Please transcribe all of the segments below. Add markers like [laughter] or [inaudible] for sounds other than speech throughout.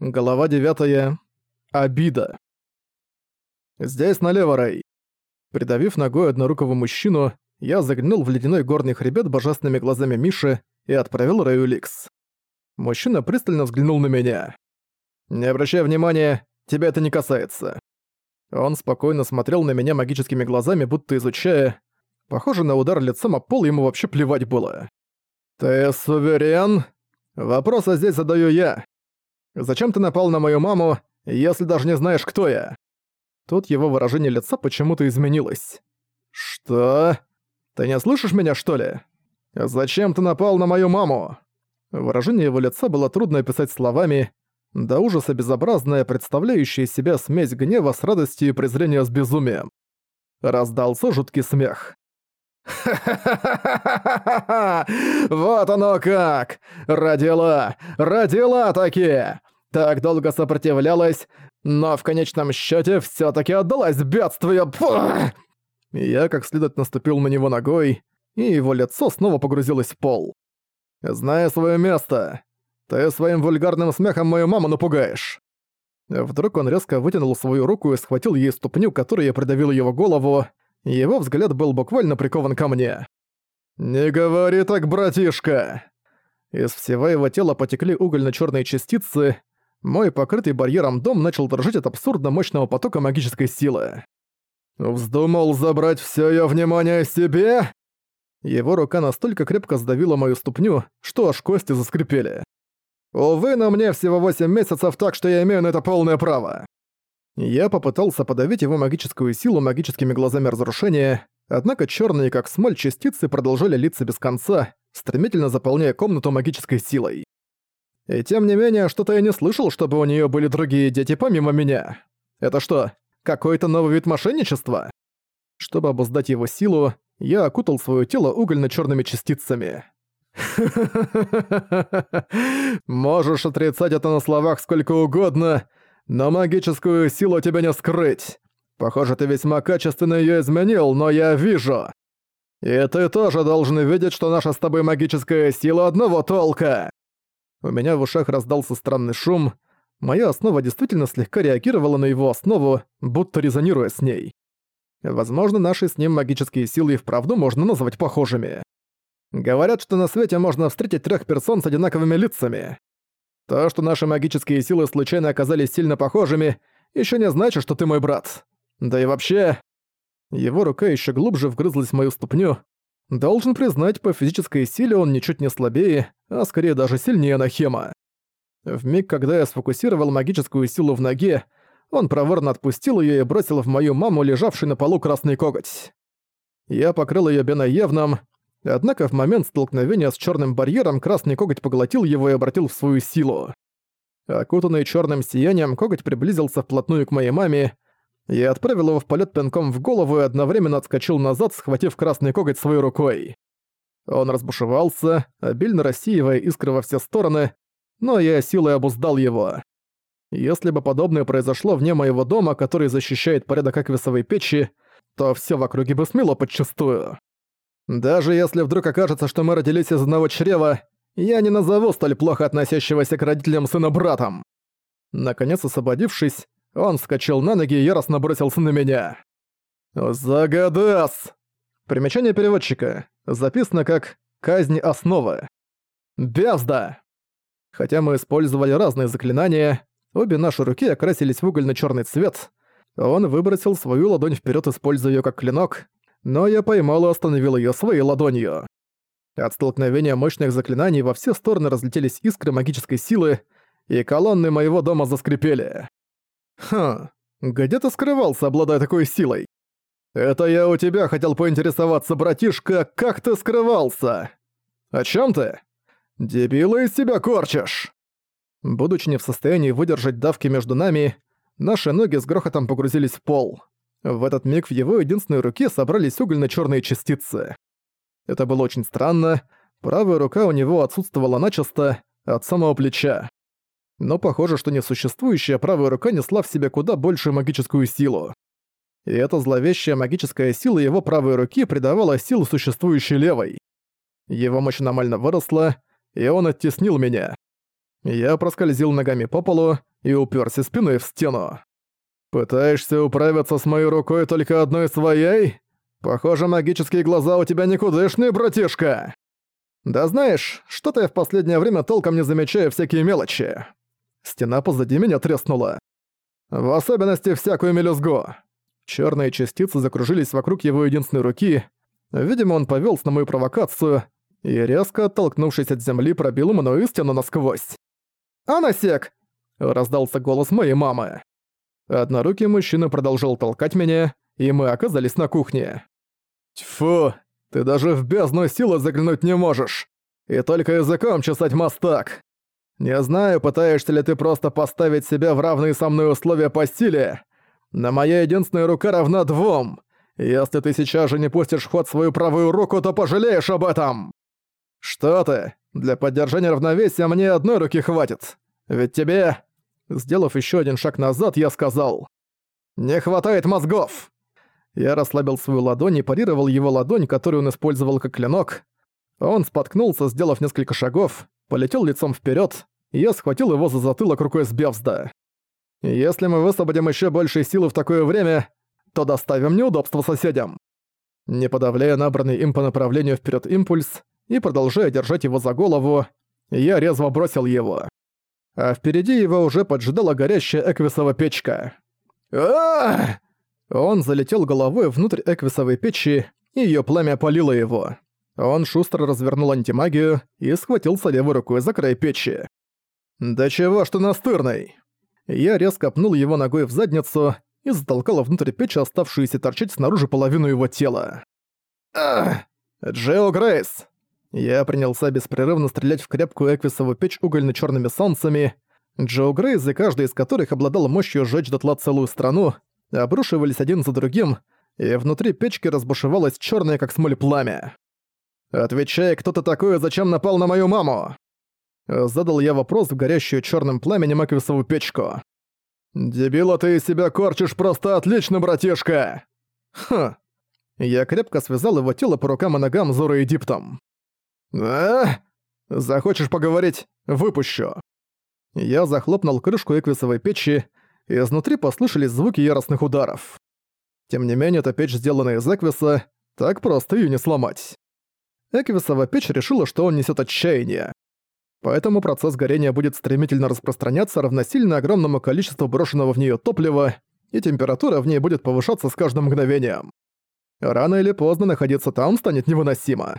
Глава 9. Обида. «Здесь налево, Рэй». Придавив ногой однорукого мужчину, я заглянул в ледяной горный хребет божественными глазами Миши и отправил Рэю Ликс. Мужчина пристально взглянул на меня. «Не обращай внимания, тебя это не касается». Он спокойно смотрел на меня магическими глазами, будто изучая. Похоже, на удар лицом о пол ему вообще плевать было. «Ты суверен?» Вопросы здесь задаю я. Зачем ты напал на мою маму, если даже не знаешь, кто я?» Тут его выражение лица почему-то изменилось. «Что? Ты не слышишь меня, что ли? Зачем ты напал на мою маму?» Выражение его лица было трудно описать словами, до ужаса безобразное, представляющее из себя смесь гнева с радостью и презрения с безумием. Раздался жуткий смех. Вот оно как! Родила! Родила таки! Так долго сопротивлялась, но в конечном счете все таки отдалась бедствию! Я как следует наступил на него ногой, и его лицо снова погрузилось в пол. «Зная свое место, ты своим вульгарным смехом мою маму напугаешь!» Вдруг он резко вытянул свою руку и схватил ей ступню, которой я придавил его голову, его взгляд был буквально прикован ко мне. «Не говори так, братишка!» Из всего его тела потекли угольно-чёрные частицы. Мой покрытый барьером дом начал дрожать от абсурдно мощного потока магической силы. «Вздумал забрать всё её внимание себе?» Его рука настолько крепко сдавила мою ступню, что аж кости заскрипели. «Увы, на мне всего 8 месяцев, так что я имею на это полное право». Я попытался подавить его магическую силу магическими глазами разрушения, однако черные как смоль частицы продолжали литься без конца, стремительно заполняя комнату магической силой. И тем не менее, что-то я не слышал, чтобы у нее были другие дети помимо меня. Это что, какой-то новый вид мошенничества? Чтобы обуздать его силу, я окутал свое тело угольно черными частицами. [laughs] Можешь отрицать это на словах сколько угодно, но магическую силу тебя не скрыть. Похоже, ты весьма качественно её изменил, но я вижу. И ты тоже должен видеть, что наша с тобой магическая сила одного толка. У меня в ушах раздался странный шум. Моя основа действительно слегка реагировала на его основу, будто резонируя с ней. Возможно, наши с ним магические силы и вправду можно назвать похожими. Говорят, что на свете можно встретить трех персон с одинаковыми лицами. То, что наши магические силы случайно оказались сильно похожими, еще не значит, что ты мой брат. Да и вообще... Его рука еще глубже вгрызлась в мою ступню. Должен признать, по физической силе он ничуть не слабее, а скорее даже сильнее Нахема. В миг, когда я сфокусировал магическую силу в ноге, он проворно отпустил ее и бросил в мою маму, лежавший на полу красный коготь. Я покрыл ее бенаевным, Однако в момент столкновения с черным барьером красный коготь поглотил его и обратил в свою силу. Окутанный черным сиянием, коготь приблизился вплотную к моей маме. Я отправил его в полет пинком в голову и одновременно отскочил назад, схватив красный коготь своей рукой. Он разбушевался, обильно рассеивая искры во все стороны, но я силой обуздал его. Если бы подобное произошло вне моего дома, который защищает порядок аквисовой печи, то все в округе бы смело подчистую. Даже если вдруг окажется, что мы родились из одного чрева, я не назову столь плохо относящегося к родителям сына братом. Наконец освободившись, он вскочил на ноги и яростно бросился на меня. «Загадас!» Примечание переводчика. Записано как «казнь основы». «Бязда!» Хотя мы использовали разные заклинания, обе наши руки окрасились в угольно черный цвет. Он выбросил свою ладонь вперед, используя ее как клинок, но я поймал и остановил ее своей ладонью. От столкновения мощных заклинаний во все стороны разлетелись искры магической силы, и колонны моего дома заскрипели. «Хм, где ты скрывался, обладая такой силой?» «Это я у тебя хотел поинтересоваться, братишка, как ты скрывался?» «О чем ты?» «Дебила из себя корчишь!» Будучи не в состоянии выдержать давки между нами, наши ноги с грохотом погрузились в пол. В этот миг в его единственной руке собрались угольно-чёрные частицы. Это было очень странно. Правая рука у него отсутствовала начисто, от самого плеча. Но похоже, что несуществующая правая рука несла в себе куда большую магическую силу. И эта зловещая магическая сила его правой руки придавала силу существующей левой. Его мощь аномально выросла, и он оттеснил меня. Я проскользил ногами по полу, и уперся спиной в стену. «Пытаешься управиться с моей рукой только одной своей? Похоже, магические глаза у тебя никудышные, братишка!» «Да знаешь, что-то я в последнее время толком не замечаю всякие мелочи». Стена позади меня треснула. В особенности всякую мелюзгу. Черные частицы закружились вокруг его единственной руки. Видимо, он повелся на мою провокацию и, резко оттолкнувшись от земли, пробил мною стену насквозь. «Анасек!» — раздался голос моей мамы. Однорукий мужчина продолжал толкать меня, и мы оказались на кухне. «Тьфу, ты даже в бездну силы заглянуть не можешь, и только языком чесать мастак. Не знаю, пытаешься ли ты просто поставить себя в равные со мной условия по силе, но моя единственная рука равна двум. Если ты сейчас же не пустишь в ход свою правую руку, то пожалеешь об этом. Что ты? Для поддержания равновесия мне одной руки хватит. Ведь тебе... Сделав еще один шаг назад, я сказал... «Не хватает мозгов!» Я расслабил свою ладонь и парировал его ладонь, которую он использовал как клинок. Он споткнулся, сделав несколько шагов, полетел лицом вперед, и я схватил его за затылок рукой с Бевзда. «Если мы высвободим еще больше силы в такое время, то доставим неудобства соседям». Не подавляя набранный им по направлению вперед импульс и продолжая держать его за голову, я резво бросил его. А впереди его уже поджидала горящая эквисова печка. Он залетел головой внутрь эквисовой печи, и её пламя опалило его. Он шустро развернул антимагию и схватился левой рукой за край печи. «Да чего ж ты настырный?» Я резко пнул его ногой в задницу и затолкал внутрь печи оставшуюся торчать снаружи половину его тела. «Ах! Джео Грейс!» Я принялся беспрерывно стрелять в крепкую эквисовую печь угольно черными солнцами. Джо Грейс, и каждый из которых обладал мощью сжечь дотла целую страну, обрушивались один за другим, и внутри печки разбушевалось черное как смоль пламя. «Отвечай, кто ты такой зачем напал на мою маму?» Задал я вопрос в горящую черным пламенем Эквисову печку. «Дебила ты из себя корчишь просто отлично, братишка!» «Хм». Я крепко связал его тело по рукам и ногам Зоро и Диптом. «А? Захочешь поговорить? Выпущу!» Я захлопнул крышку эквисовой печи, и изнутри послышались звуки яростных ударов. Тем не менее, эта печь сделана из эквиса, так просто её не сломать. Эквисова печь решила, что он несёт отчаяние. Поэтому процесс горения будет стремительно распространяться равносильно огромному количеству брошенного в неё топлива, и температура в ней будет повышаться с каждым мгновением. Рано или поздно находиться там станет невыносимо.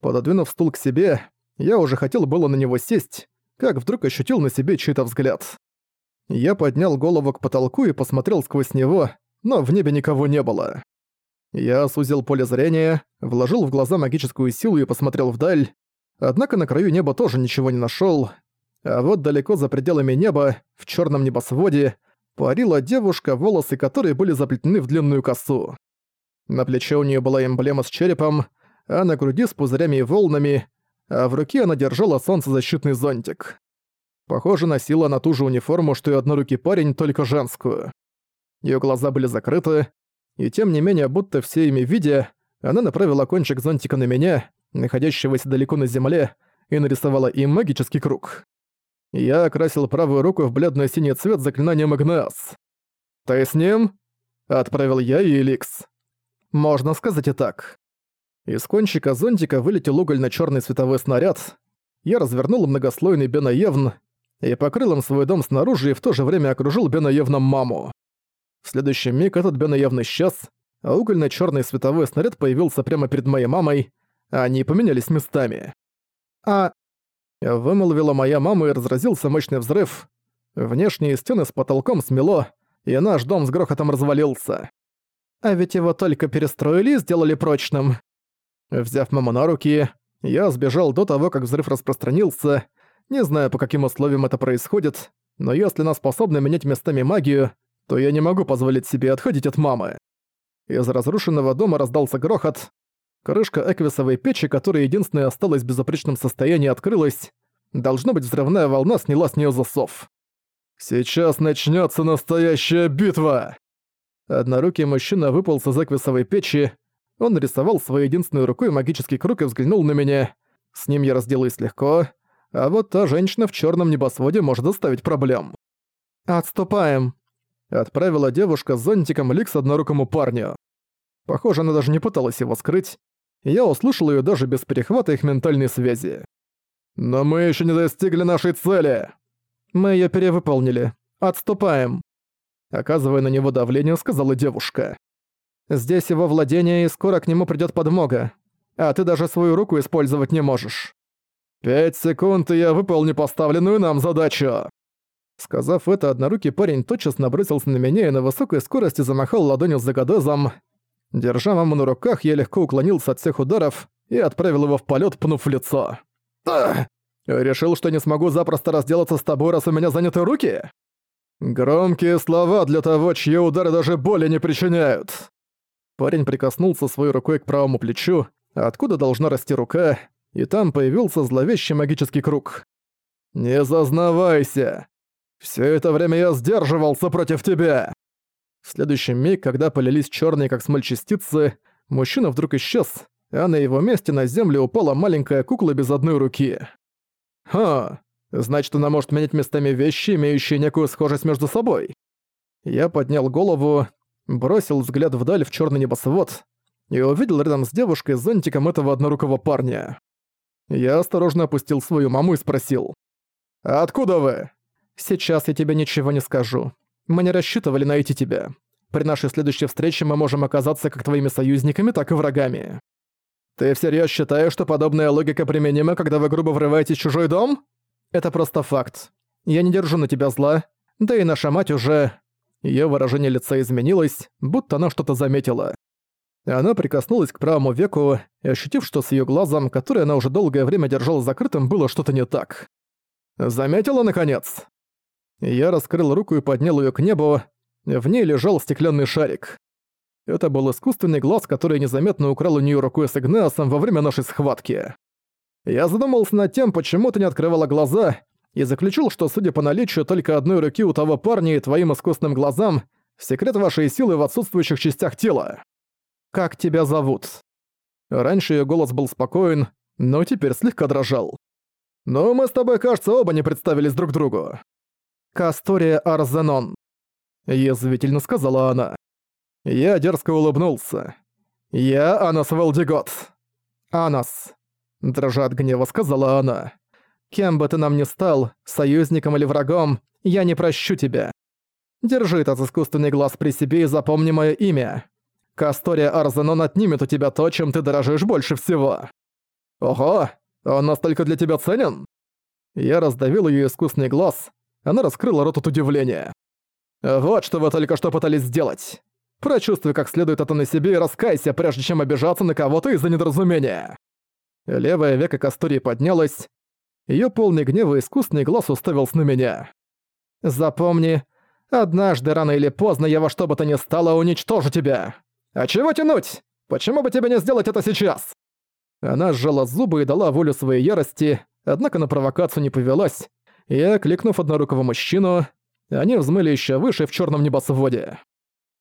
Пододвинув стул к себе, я уже хотел было на него сесть, как вдруг ощутил на себе чей-то взгляд. Я поднял голову к потолку и посмотрел сквозь него, но в небе никого не было. Я сузил поле зрения, вложил в глаза магическую силу и посмотрел вдаль, однако на краю неба тоже ничего не нашёл. А вот далеко за пределами неба, в чёрном небосводе, парила девушка, волосы которой были заплетены в длинную косу. На плече у неё была эмблема с черепом, а на груди с пузырями и волнами, а в руке она держала солнцезащитный зонтик. Похоже, носила она ту же униформу, что и однорукий парень, только женскую. Её глаза были закрыты, и тем не менее, будто все ими видя, она направила кончик зонтика на меня, находящегося далеко на земле, и нарисовала им магический круг. Я окрасил правую руку в бледно-синий цвет заклинанием Игнеас. «Ты с ним?» — отправил я и Эликс. Можно сказать и так. Из кончика зонтика вылетел угольно-чёрный световой снаряд. Я развернул многослойный Бенаевн и покрыл им свой дом снаружи и в то же время окружил Бенаевном маму. В следующий миг этот Бенаевн исчез, а угольно-чёрный световой снаряд появился прямо перед моей мамой, они поменялись местами. «А...» Вымолвила моя мама и разразился мощный взрыв. Внешние стены с потолком смело, и наш дом с грохотом развалился. А ведь его только перестроили и сделали прочным. Взяв маму на руки, я сбежал до того, как взрыв распространился. Не знаю, по каким условиям это происходит, но если она способна менять местами магию, то я не могу позволить себе отходить от мамы. Из разрушенного дома раздался грохот. Крышка эквисовой печи, которая единственная осталась в безупречном состоянии, открылась. Должно быть, взрывная волна сняла с нее засов. «Сейчас начнется настоящая битва!» Однорукий мужчина выполз из эквисовой печи, он рисовал своей единственной рукой магический круг и взглянул на меня. С ним я разделаюсь легко, а вот та женщина в черном небосводе может доставить проблем. «Отступаем!» Отправила девушка с зонтиком Ликс однорукому парню. Похоже, она даже не пыталась его скрыть. Я услышал ее даже без перехвата их ментальной связи. «Но мы еще не достигли нашей цели!» «Мы ее перевыполнили. Отступаем!» Оказывая на него давление, сказала девушка. «Здесь его владение, и скоро к нему придет подмога. А ты даже свою руку использовать не можешь. Пять секунд, и я выполню поставленную нам задачу!» Сказав это, однорукий парень тотчас набросился на меня и на высокой скорости замахал ладонью за Гадезом. Держа маму на руках, я легко уклонился от всех ударов и отправил его в полет, пнув в лицо. «Ах! Решил, что не смогу запросто разделаться с тобой, раз у меня заняты руки? Громкие слова для того, чьи удары даже боли не причиняют. Парень прикоснулся своей рукой к правому плечу, откуда должна расти рука, и там появился зловещий магический круг. «Не зазнавайся! Все это время я сдерживался против тебя!» В следующий миг, когда полились черные как смоль частицы, мужчина вдруг исчез, а на его месте на землю упала маленькая кукла без одной руки. «Ха, значит, она может менять местами вещи, имеющие некую схожесть между собой». Я поднял голову, бросил взгляд вдаль в черный небосвод и увидел рядом с девушкой зонтиком этого однорукого парня. Я осторожно опустил свою маму и спросил. «Откуда вы?» «Сейчас я тебе ничего не скажу. Мы не рассчитывали найти тебя. При нашей следующей встрече мы можем оказаться как твоими союзниками, так и врагами. Ты всерьез считаешь, что подобная логика применима, когда вы грубо врываетесь в чужой дом? Это просто факт. Я не держу на тебя зла, да и наша мать уже... Её выражение лица изменилось, будто она что-то заметила. Она прикоснулась к правому веку и, ощутив, что с её глазом, которое она уже долгое время держала закрытым, было что-то не так. «Заметила, наконец?» Я раскрыл руку и поднял её к небу. В ней лежал стеклянный шарик. Это был искусственный глаз, который незаметно украл у неё рукой с Игнеосом во время нашей схватки. Я задумался над тем, почему ты не открывала глаза, и заключил, что, судя по наличию только одной руки у того парня и твоим искусственным глазам, секрет вашей силы в отсутствующих частях тела. Как тебя зовут?» Раньше её голос был спокоен, но теперь слегка дрожал. «Но мы с тобой, кажется, оба не представились друг другу. Кастория Арзенон», — язвительно сказала она. Я дерзко улыбнулся. «Я Анас Валдигот». «Анас», — дрожа от гнева, сказала она. «Кем бы ты нам ни стал, союзником или врагом, я не прощу тебя. Держи этот искусственный глаз при себе и запомни мое имя. Кастория Арзенон отнимет у тебя то, чем ты дорожишь больше всего». «Ого, он настолько для тебя ценен?» Я раздавил ее искусственный глаз, она раскрыла рот от удивления. «Вот что вы только что пытались сделать. Прочувствуй как следует это на себе и раскайся, прежде чем обижаться на кого-то из-за недоразумения». Левая века Кастории поднялась. Её полный гнева искусственный глаз уставился на меня. «Запомни, однажды, рано или поздно, я во что бы то ни стало уничтожу тебя. А чего тянуть? Почему бы тебе не сделать это сейчас?» Она сжала зубы и дала волю своей ярости, однако на провокацию не повелась, и, окликнув однорукого мужчину, они взмыли еще выше в черном небосводе.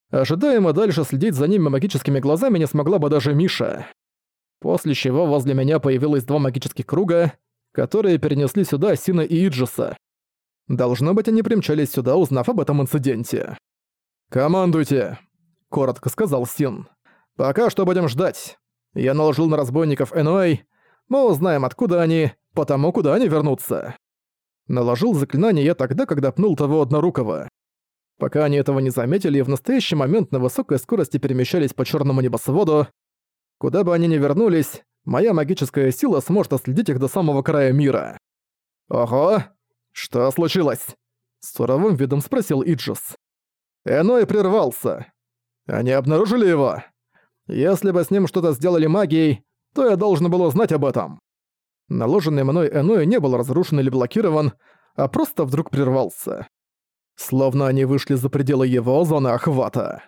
Ожидаемо дальше следить за ними магическими глазами не смогла бы даже Миша. После чего возле меня появилось два магических круга, которые перенесли сюда Сина и Иджиса. Должно быть, они примчались сюда, узнав об этом инциденте. «Командуйте», — коротко сказал Син. «Пока что будем ждать. Я наложил на разбойников Энуэй. Мы узнаем, откуда они, потому куда они вернутся». Наложил заклинание я тогда, когда пнул того однорукого. Пока они этого не заметили, в настоящий момент на высокой скорости перемещались по черному небосводу. Куда бы они ни вернулись, моя магическая сила сможет отследить их до самого края мира. «Ого! Что случилось?» С суровым видом спросил Иджис. Эной прервался. Они обнаружили его. Если бы с ним что-то сделали магией, то я должен был узнать об этом. Наложенный мной Эной не был разрушен или блокирован, а просто вдруг прервался. Словно они вышли за пределы его зоны охвата.